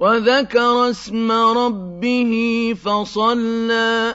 وَذَكَرَ اسْمَ رَبِّهِ فَصَلَّىٰ